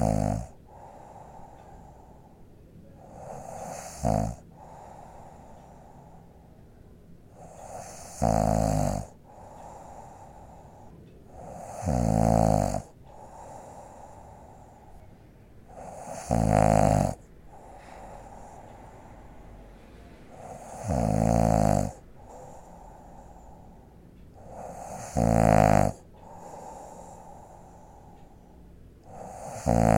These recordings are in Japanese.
Uh... Uh...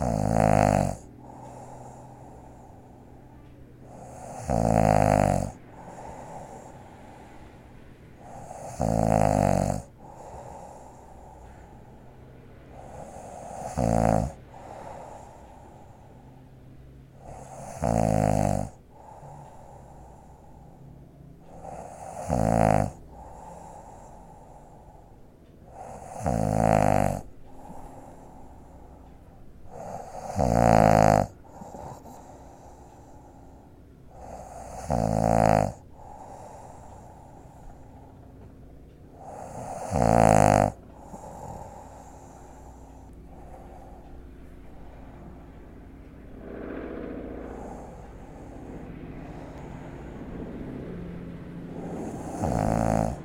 Mm-hmm. Uh...